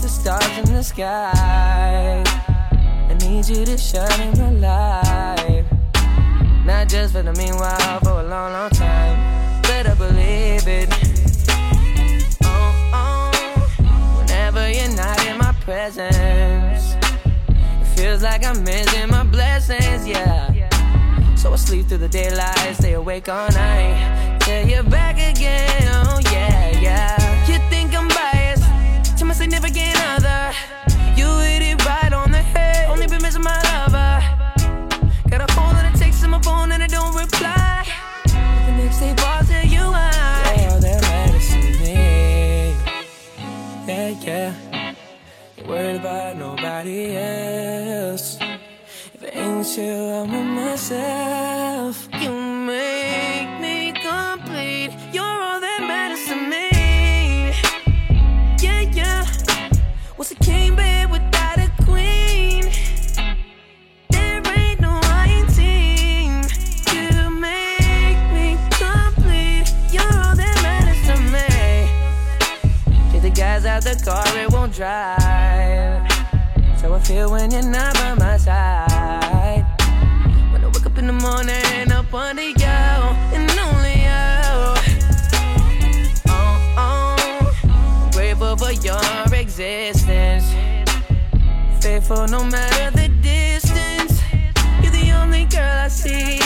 the stars in the sky. I need you to shine in my life. Not just for the meanwhile, for a long, long time. Better believe it. Oh, oh. Whenever you're not in my presence, it feels like I'm missing my blessings, yeah. So I sleep through the daylight, stay awake all night. Yeah. Ain't worried about nobody else. If it ain't you, I'm with myself. Gas out the car, it won't drive. So I feel when you're not by my side. When I wake up in the morning, up under you and only you. Uh-uh. Oh, oh, grateful for your existence. Faithful no matter the distance. You're the only girl I see.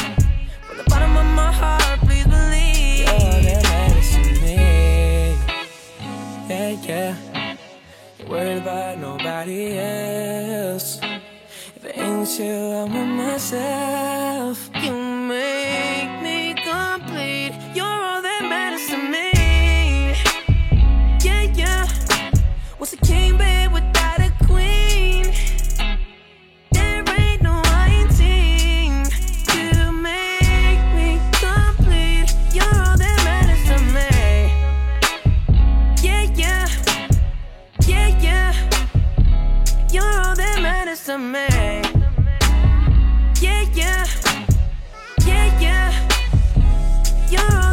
Yeah. Ain't worried about nobody else. If it ain't you, I'm with myself. You Yeah, yeah, yeah, yeah. you.